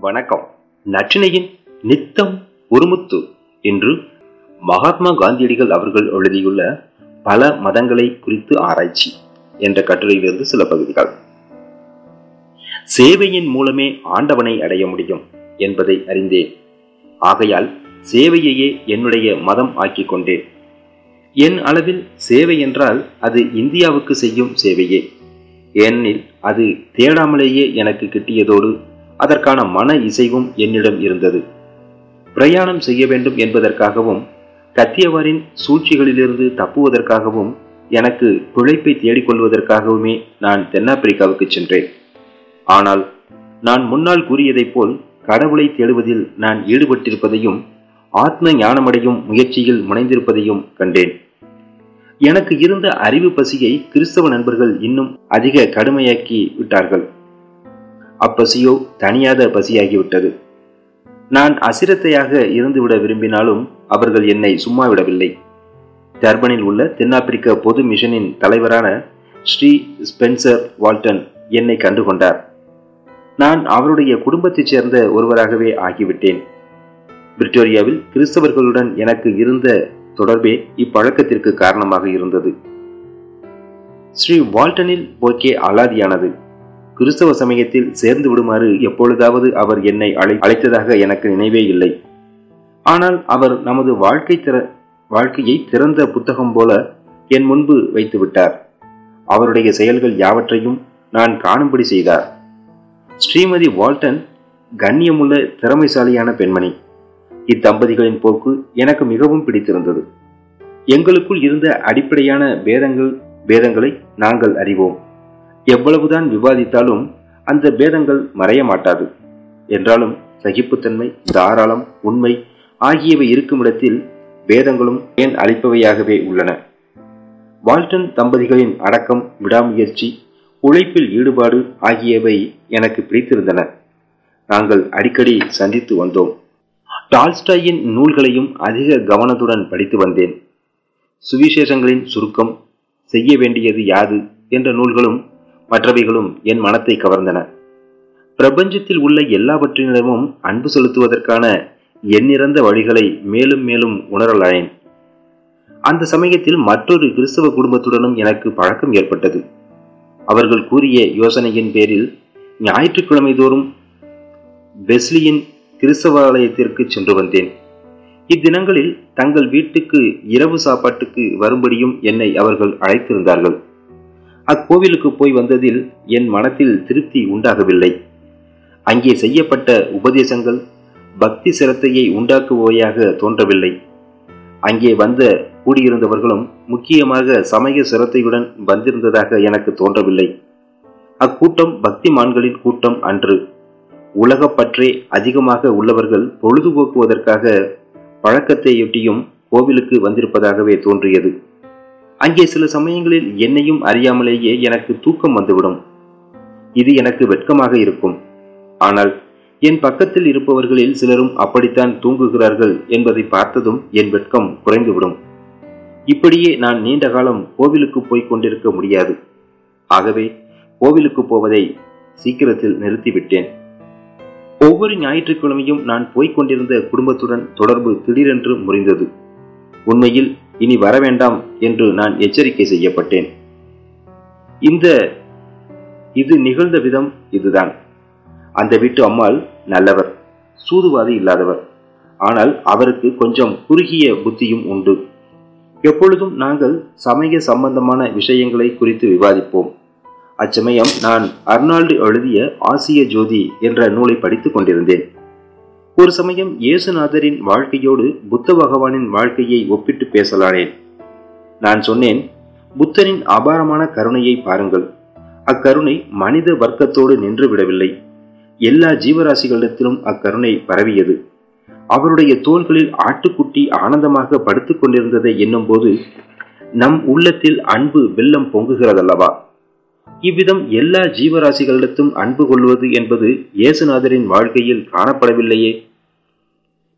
வணக்கம். நற்றினையின் நித்தம் ஒருமுத்து என்று மகாத்மா காந்தியடிகள் அவர்கள் எழுதியுள்ள பல மதங்களை குறித்து ஆராய்ச்சி என்ற கட்டுரையிலிருந்து சில பகுதிகள். சேவையின் மூலமே ஆண்டவனை அடைய முடியும் என்பதை அறிந்தேன். ஆகையால் சேவையையே என்னுடைய மதம் ஆக்கிக் கொண்டேன். என் அளவில் சேவை என்றால் அது இந்தியாவுக்கு செய்யும் சேவையே. ஏனெனில் அது தேடாமலேயே எனக்கு கிட்டியதோடு அதற்கான மன இசைவும் என்னிடம் இருந்தது. பிரயாணம் செய்ய வேண்டும் என்பதற்காகவும் கத்தியவாரின் சூழ்ச்சிகளிலிருந்து தப்புவதற்காகவும் எனக்கு பிழைப்பை தேடிக்கொள்வதற்காகவுமே நான் தென்னாப்பிரிக்காவுக்கு சென்றேன். ஆனால் நான் முன்னால் கூறியதைப் போல் கடவுளை தேடுவதில் நான் ஈடுபட்டிருப்பதையும் ஆத்ம ஞானமடையும் முயற்சியில் முனைந்திருப்பதையும் கண்டேன். எனக்கு இருந்த அறிவு பசியை கிறிஸ்தவ நண்பர்கள் இன்னும் அதிக கடுமையாக்கி விட்டார்கள். அப்பசியோ தனியாத பசியாகிவிட்டது. நான் அசிரத்தையாக இருந்துவிட விரும்பினாலும் அவர்கள் என்னை சும்மா விடவில்லை டர்பனில் உள்ள தென்னாப்பிரிக்க பொது மிஷனின் தலைவரான ஸ்ரீ ஸ்பென்சர் வால்டன் என்னை கண்டுகொண்டார். நான் அவருடைய குடும்பத்தைச் சேர்ந்த ஒருவராகவே ஆகிவிட்டேன். பிரிட்டோரியாவில் கிறிஸ்தவர்களுடன் எனக்கு இருந்த தொடர்பே இப்பழக்கத்திற்கு காரணமாக இருந்தது. ஸ்ரீ வால்டனில் போக்கே அலாதியானது கிறிஸ்தவ சமயத்தில் சேர்ந்து விடுமாறு எப்பொழுதாவது அவர் என்னை அழை அழைத்ததாக எனக்கு நினைவே இல்லை. ஆனால் அவர் நமது வாழ்க்கை திற வாழ்க்கையை திறந்த புத்தகம் போல என் முன்பு வைத்து விட்டார். அவருடைய செயல்கள் யாவற்றையும் நான் காணும்படி செய்தார். ஸ்ரீமதி வால்டன் கண்ணியமுள்ள திறமைசாலியான பெண்மணி. இத்தம்பதிகளின் போக்கு எனக்கு மிகவும் பிடித்திருந்தது. எங்களுக்குள் இருந்த அடிப்படையான பேதங்கள் பேதங்களை நாங்கள் அறிவோம். எவ்வளவுதான் விவாதித்தாலும் அந்த பேதங்கள் மறைய மாட்டாது. என்றாலும் சகிப்புத்தன்மை தாராளம் உண்மை ஆகியவை இருக்கும் இடத்தில் பேதங்களும் ஏன் அளிப்பவையாகவே உள்ளன? வால்டன் தம்பதிகளின் அடக்கம் விடாமுயற்சி உழைப்பில் ஈடுபாடு ஆகியவை எனக்கு பிடித்திருந்தன. நாங்கள் அடிக்கடி சந்தித்து வந்தோம். டால்ஸ்டாயின் நூல்களையும் அதிக கவனத்துடன் படித்து வந்தேன். சுவிசேஷங்களின் சுருக்கம் செய்ய வேண்டியது யாது என்ற நூல்களும் மற்றவைகளும் என் மனத்தை கவர்ந்தன. பிரபஞ்சத்தில் உள்ள எல்லாவற்றினிடமும் அன்பு செலுத்துவதற்கான எண்ணிறந்த வழிகளை மேலும் மேலும் உணரலாயேன். அந்த சமயத்தில் மற்றொரு கிறிஸ்தவ குடும்பத்துடனும் எனக்கு பழக்கம் ஏற்பட்டது. அவர்கள் கூறிய யோசனையின் பேரில் ஞாயிற்றுக்கிழமை தோறும் பெஸ்லியின் கிறிஸ்தவாலயத்திற்கு சென்று வந்தேன். இத்தினங்களில் தங்கள் வீட்டுக்கு இரவு சாப்பாட்டுக்கு வரும்படியும் என்னை அவர்கள் அழைத்திருந்தார்கள். அக்கோவிலுக்கு போய் வந்ததில் என் மனத்தில் திருப்தி உண்டாகவில்லை. அங்கே செய்யப்பட்ட உபதேசங்கள் பக்தி சிரத்தையை உண்டாக்குவோயாக தோன்றவில்லை. அங்கே வந்த கூடியிருந்தவர்களும் முக்கியமாக சமய சிரத்தையுடன் வந்திருந்ததாக எனக்கு தோன்றவில்லை. அக்கூட்டம் பக்திமான்களின் கூட்டம் அன்று. உலகப்பற்றே அதிகமாக உள்ளவர்கள் பொழுதுபோக்குவதற்காக பழக்கத்தையொட்டியும் கோவிலுக்கு வந்திருப்பதாகவே தோன்றியது. அங்கே சில சமயங்களில் என்னையும் அறியாமலேயே எனக்கு தூக்கம் வந்துவிடும். இது எனக்கு வெட்கமாக இருக்கும். ஆனால் என் பக்கத்தில் இருப்பவர்களில் சிலரும் அப்படித்தான் தூங்குகிறார்கள் என்பதை பார்த்ததும் என் வெட்கம் குறைந்துவிடும். இப்படியே நான் நீண்ட காலம் கோவிலுக்கு போய் கொண்டிருக்க முடியாது. ஆகவே கோவிலுக்கு போவதை சீக்கிரத்தில் நிறுத்திவிட்டேன். ஒவ்வொரு ஞாயிற்றுக்கிழமையும் நான் போய்க் கொண்டிருந்த குடும்பத்துடன் தொடர்பு திடீரென்று முறிந்தது. உண்மையில் இனி வரவேண்டாம் என்று நான் எச்சரிக்கை செய்யப்பட்டேன். இந்த இது நிகழ்ந்த விதம் இதுதான். அந்த வீட்டு அம்மாள் நல்லவர் சூதுவாதி இல்லாதவர். ஆனால் அவருக்கு கொஞ்சம் குறுகிய புத்தியும் உண்டு. எப்பொழுதும் நாங்கள் சமய சம்பந்தமான விஷயங்களை குறித்து விவாதிப்போம். அச்சமயம் நான் அர்னால்டு எழுதிய ஆசிய ஜோதி என்ற நூலை படித்துக் கொண்டிருந்தேன். ஒரு சமயம் இயேசுநாதரின் வாழ்க்கையோடு புத்த பகவானின் வாழ்க்கையை ஒப்பிட்டு பேசலானேன் நான் சொன்னேன் புத்தரின் அபாரமான கருணையை பாருங்கள். அக்கருணை மனித வர்க்கத்தோடு நின்று விடவில்லை எல்லா ஜீவராசிகளிடத்திலும் அக்கருணை பரவியது. அவருடைய தோள்களில் ஆட்டுக்குட்டி ஆனந்தமாக படுத்துக் கொண்டிருந்ததை எண்ணும்போது நம் உள்ளத்தில் அன்பு வெள்ளம் பொங்குகிறதல்லவா? இவ்விதம் எல்லா ஜீவராசிகளிடத்தும் அன்பு கொள்வது என்பது இயேசுநாதரின் வாழ்க்கையில் காணப்படவில்லையே.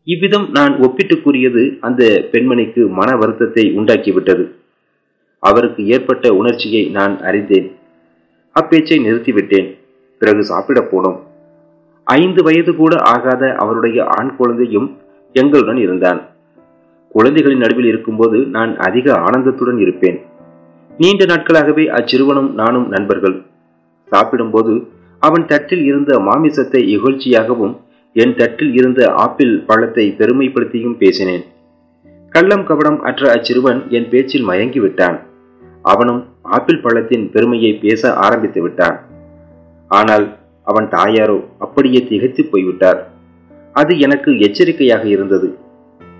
இவ்விதம் நான் ஒப்பிட்டு கூறியது அந்த பெண்மணிக்கு மன வருத்தத்தை உண்டாக்கிவிட்டது. அவருக்கு ஏற்பட்ட உணர்ச்சியை நான் அறிந்தேன். அப்பேச்சை நிறுத்திவிட்டேன். பிறகு சாப்பிடப் போனோம். ஐந்து வயது கூட ஆகாத அவருடைய ஆண் குழந்தையும் எங்களுடன் இருந்தான். குழந்தைகளின் நடுவில் இருக்கும்போது நான் அதிக ஆனந்தத்துடன் இருப்பேன். நீண்ட நாட்களாகவே அச்சிறுவனும் நானும் நண்பர்கள். சாப்பிடும்போது அவன் தட்டில் இருந்த மாமிசத்தை இகழ்ச்சியாகவும் என் தட்டில் இருந்த ஆப்பிள் பழத்தை பெருமைப்படுத்தியும் பேசினேன். கள்ளம் கபடம் அற்ற அச்சிறுவன் என் பேச்சில் மயங்கி விட்டான் அவனும் ஆப்பிள் பழத்தின் பெருமையை பேச ஆரம்பித்து விட்டான். ஆனால் அவன் தாயாரோ அப்படியே திகைத்து போய்விட்டார். அது எனக்கு எச்சரிக்கையாக இருந்தது.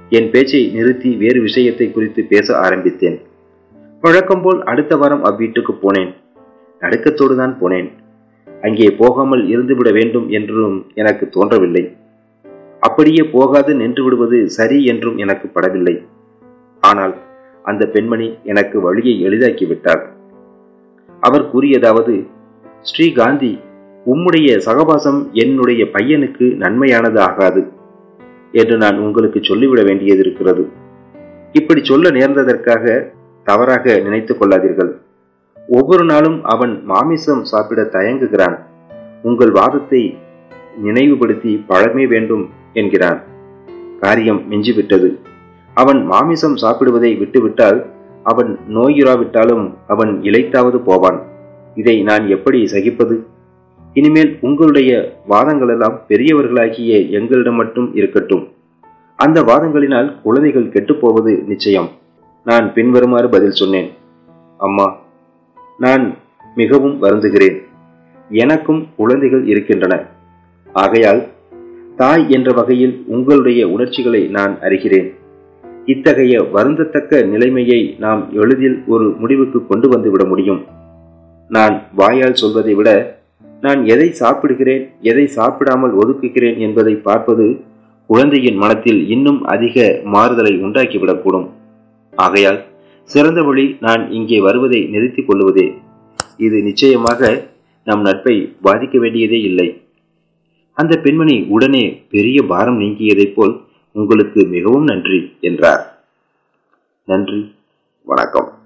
என் பேச்சை நிறுத்தி வேறு விஷயத்தை குறித்து பேச ஆரம்பித்தேன். வழக்கம் போல் அடுத்த வாரம் அவ்வீட்டுக்கு போனேன். நடுக்கத்தோடு தான் போனேன். அங்கே போகாமல் இருந்துவிட வேண்டும் என்றும் எனக்கு தோன்றவில்லை. அப்படியே போகாது நின்று விடுவது சரி என்றும் எனக்கு படவில்லை. ஆனால் அந்த பெண்மணி எனக்கு வழியை எளிதாக்கிவிட்டார் அவர் கூறியதாவது ஸ்ரீ காந்தி உம்முடைய சகவாசம் என்னுடைய பையனுக்கு நன்மையானது ஆகாது என்று நான் உங்களுக்கு சொல்லிவிட வேண்டியது இருக்கிறது இப்படி சொல்ல நேர்ந்ததற்காக தவறாக நினைத்துக் கொள்ளாதீர்கள். ஒவ்வொரு நாளும் அவன் மாமிசம் சாப்பிட தயங்குகிறான். உங்கள் வாதத்தை நினைவுபடுத்தி பழமே வேண்டும் என்கிறான். காரியம் மிஞ்சிவிட்டது. அவன் மாமிசம் சாப்பிடுவதை விட்டுவிட்டால் அவன் நோயுறாவிட்டாலும் அவன் இழைத்தாவது போவான். இதை நான் எப்படி சகிப்பது? இனிமேல் உங்களுடைய வாதங்களெல்லாம் பெரியவர்களாகிய எங்களிடம் மட்டும் இருக்கட்டும். அந்த வாதங்களினால் குழந்தைகள் கெட்டுப்போவது நிச்சயம். நான் பின்வருமாறு பதில் சொன்னேன். அம்மா நான் மிகவும் வருந்துகிறேன். எனக்கும் குழந்தைகள் இருக்கின்றன. ஆகையால் தாய் என்ற வகையில் உங்களுடைய உணர்ச்சிகளை நான் அறிகிறேன். இத்தகைய வருந்தத்தக்க நிலைமையை நாம் எளிதில் ஒரு முடிவுக்கு கொண்டு வந்துவிட முடியும். நான் வாயால் சொல்வதை விட நான் எதை சாப்பிடுகிறேன் எதை சாப்பிடாமல் ஒதுக்குகிறேன் என்பதை பார்ப்பது குழந்தையின் மனத்தில் இன்னும் அதிக மாறுதலை உண்டாக்கிவிடக்கூடும். ஆகையால் சிறந்த வழி நான் இங்கே வருவதை நிறுத்திக் கொள்ளுவதே. இது நிச்சயமாக நம் நட்பை பாதிக்க வேண்டியதே இல்லை. அந்த பெண்மணி உடனே பெரிய பாரம் நீங்கியதைப் போல் உங்களுக்கு மிகவும் நன்றி என்றார். நன்றி. வணக்கம்.